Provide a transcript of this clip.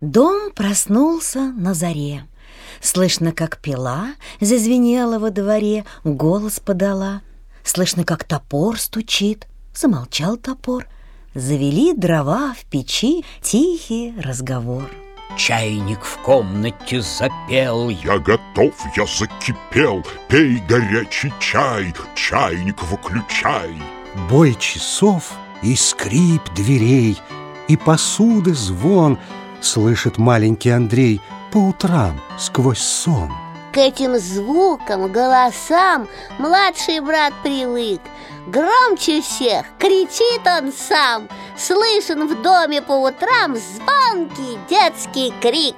Дом проснулся на заре. Слышно, как пила зазвенела во дворе, голос подала. Слышно, как топор стучит, замолчал топор. Завели дрова в печи, тихий разговор. Чайник в комнате запел Я готов, я закипел Пей горячий чай, чайник выключай Бой часов и скрип дверей И посуды звон Слышит маленький Андрей По утрам сквозь сон. К этим звукам, голосам Младший брат привык. Громче всех кричит он сам. Слышен в доме по утрам Звонкий детский крик